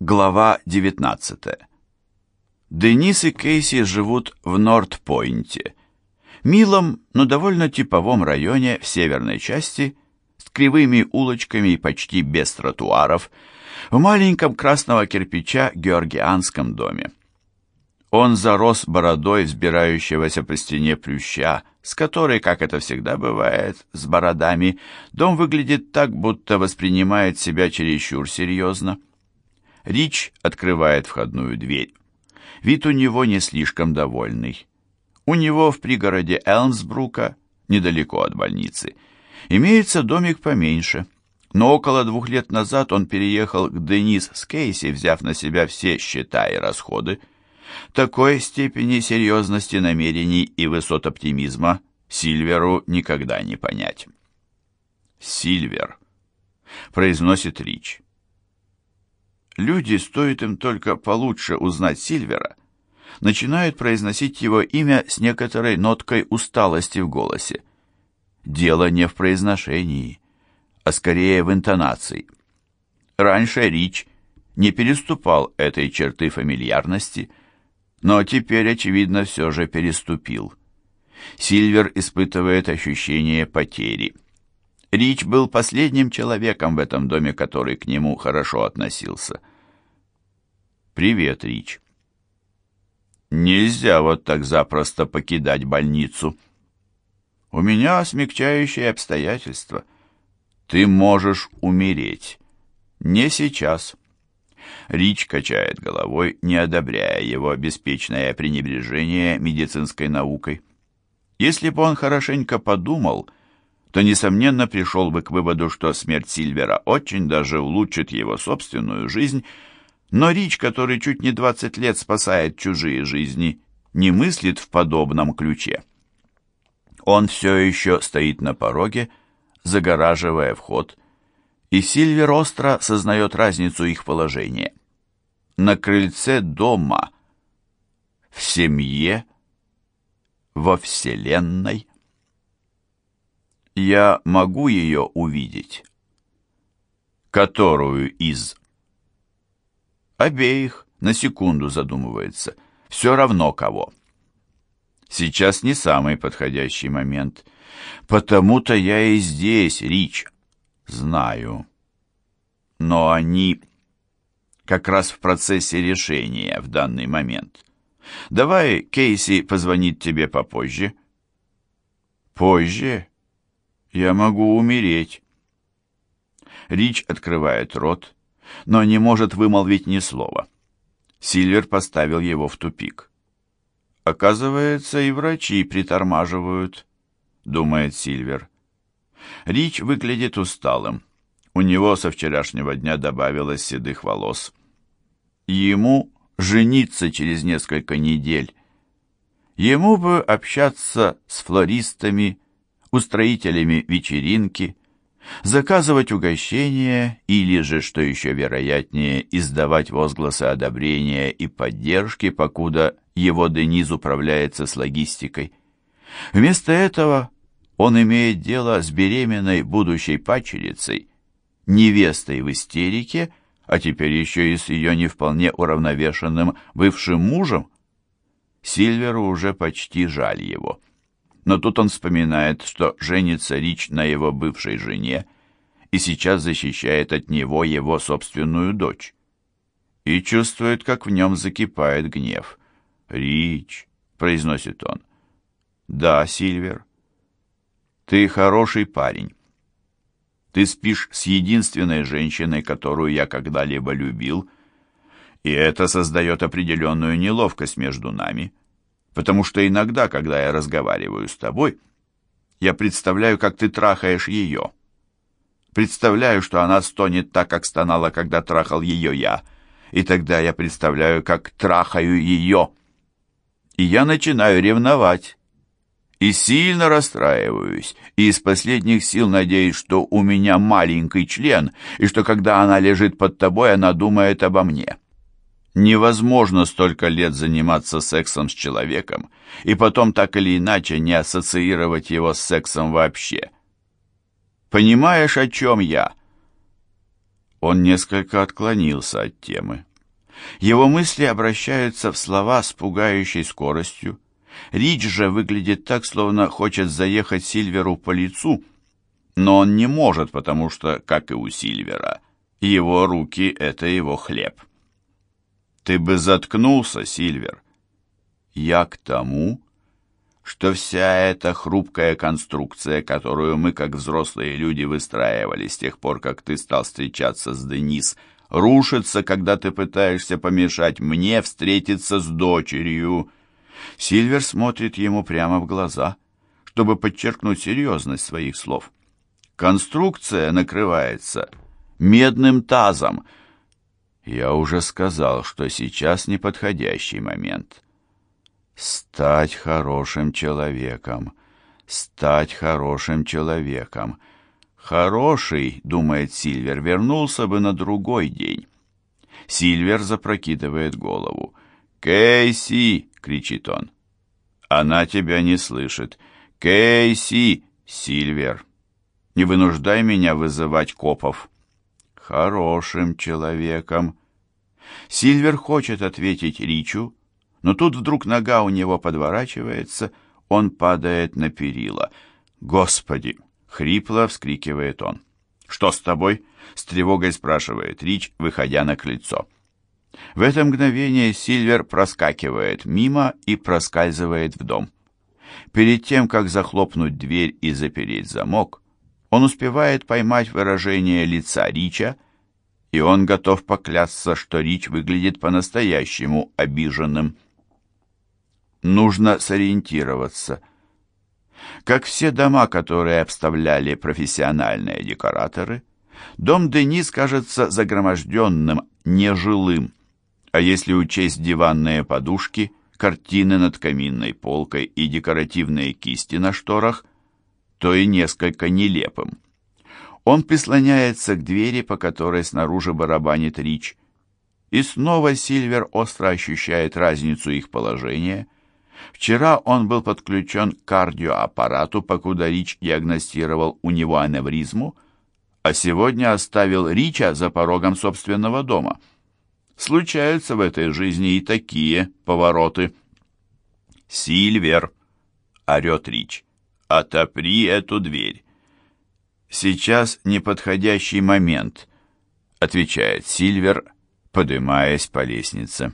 Глава 19. Денис и Кейси живут в Норт-Пойнте, милом, но довольно типовом районе в северной части, с кривыми улочками и почти без тротуаров, в маленьком красного кирпича георгианском доме. Он зарос бородой взбирающегося по стене плюща, с которой, как это всегда бывает, с бородами, дом выглядит так, будто воспринимает себя чересчур серьезно. Рич открывает входную дверь. Вид у него не слишком довольный. У него в пригороде Элмсбрука, недалеко от больницы, имеется домик поменьше. Но около двух лет назад он переехал к Денис с Кейси, взяв на себя все счета и расходы. Такой степени серьезности намерений и высот оптимизма Сильверу никогда не понять. «Сильвер», — произносит Рич. Люди, стоит им только получше узнать Сильвера, начинают произносить его имя с некоторой ноткой усталости в голосе. Дело не в произношении, а скорее в интонации. Раньше Рич не переступал этой черты фамильярности, но теперь, очевидно, все же переступил. Сильвер испытывает ощущение потери. Рич был последним человеком в этом доме, который к нему хорошо относился. «Привет, Рич». «Нельзя вот так запросто покидать больницу». «У меня смягчающие обстоятельства. Ты можешь умереть. Не сейчас». Рич качает головой, не одобряя его беспечное пренебрежение медицинской наукой. Если бы он хорошенько подумал, то, несомненно, пришел бы к выводу, что смерть Сильвера очень даже улучшит его собственную жизнь, но Рич, который чуть не 20 лет спасает чужие жизни, не мыслит в подобном ключе. Он все еще стоит на пороге, загораживая вход, и Сильвер остро сознает разницу их положения. На крыльце дома, в семье, во Вселенной. Я могу ее увидеть. Которую из... Обеих, на секунду задумывается. Все равно кого. Сейчас не самый подходящий момент. Потому-то я и здесь, Рич. Знаю. Но они как раз в процессе решения в данный момент. Давай Кейси позвонит тебе попозже. Позже? Я могу умереть. Рич открывает рот, но не может вымолвить ни слова. Сильвер поставил его в тупик. «Оказывается, и врачи притормаживают», — думает Сильвер. Рич выглядит усталым. У него со вчерашнего дня добавилось седых волос. Ему жениться через несколько недель. Ему бы общаться с флористами, устроителями вечеринки, заказывать угощения или же, что еще вероятнее, издавать возгласы одобрения и поддержки, покуда его Дениз управляется с логистикой. Вместо этого он имеет дело с беременной будущей пачерицей, невестой в истерике, а теперь еще и с ее не вполне уравновешенным бывшим мужем. Сильверу уже почти жаль его. Но тут он вспоминает, что женится Рич на его бывшей жене и сейчас защищает от него его собственную дочь. И чувствует, как в нем закипает гнев. «Рич», — произносит он. «Да, Сильвер, ты хороший парень. Ты спишь с единственной женщиной, которую я когда-либо любил, и это создает определенную неловкость между нами» потому что иногда, когда я разговариваю с тобой, я представляю, как ты трахаешь ее. Представляю, что она стонет так, как стонала, когда трахал ее я, и тогда я представляю, как трахаю ее. И я начинаю ревновать, и сильно расстраиваюсь, и из последних сил надеюсь, что у меня маленький член, и что когда она лежит под тобой, она думает обо мне». Невозможно столько лет заниматься сексом с человеком и потом так или иначе не ассоциировать его с сексом вообще. Понимаешь, о чем я? Он несколько отклонился от темы. Его мысли обращаются в слова с пугающей скоростью. Рич же выглядит так, словно хочет заехать Сильверу по лицу, но он не может, потому что, как и у Сильвера, его руки — это его хлеб. «Ты бы заткнулся, Сильвер!» «Я к тому...» что вся эта хрупкая конструкция, которую мы, как взрослые люди, выстраивали с тех пор, как ты стал встречаться с Денис, рушится, когда ты пытаешься помешать мне встретиться с дочерью. Сильвер смотрит ему прямо в глаза, чтобы подчеркнуть серьезность своих слов. Конструкция накрывается медным тазом. Я уже сказал, что сейчас неподходящий момент. Стать хорошим человеком, стать хорошим человеком. Хороший, думает Сильвер, вернулся бы на другой день. Сильвер запрокидывает голову. «Кейси!» — кричит он. Она тебя не слышит. «Кейси!» «Сильвер, не вынуждай меня вызывать копов». «Хорошим человеком». Сильвер хочет ответить Ричу, но тут вдруг нога у него подворачивается, он падает на перила. «Господи!» — хрипло вскрикивает он. «Что с тобой?» — с тревогой спрашивает Рич, выходя на крыльцо. В это мгновение Сильвер проскакивает мимо и проскальзывает в дом. Перед тем, как захлопнуть дверь и запереть замок, он успевает поймать выражение лица Рича, и он готов поклясться, что Рич выглядит по-настоящему обиженным. Нужно сориентироваться. Как все дома, которые обставляли профессиональные декораторы, дом Денис кажется загроможденным, нежилым. А если учесть диванные подушки, картины над каминной полкой и декоративные кисти на шторах, то и несколько нелепым. Он прислоняется к двери, по которой снаружи барабанит Рич, и снова Сильвер остро ощущает разницу их положения – Вчера он был подключен к кардиоаппарату, покуда Рич диагностировал у него аневризму, а сегодня оставил Рича за порогом собственного дома. Случаются в этой жизни и такие повороты. «Сильвер!» — орет Рич. «Отопри эту дверь!» «Сейчас неподходящий момент», — отвечает Сильвер, поднимаясь по лестнице.